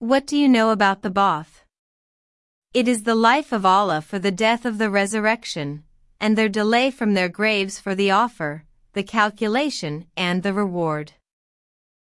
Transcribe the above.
What do you know about the Ba'ath? It is the life of Allah for the death of the resurrection, and their delay from their graves for the offer, the calculation, and the reward.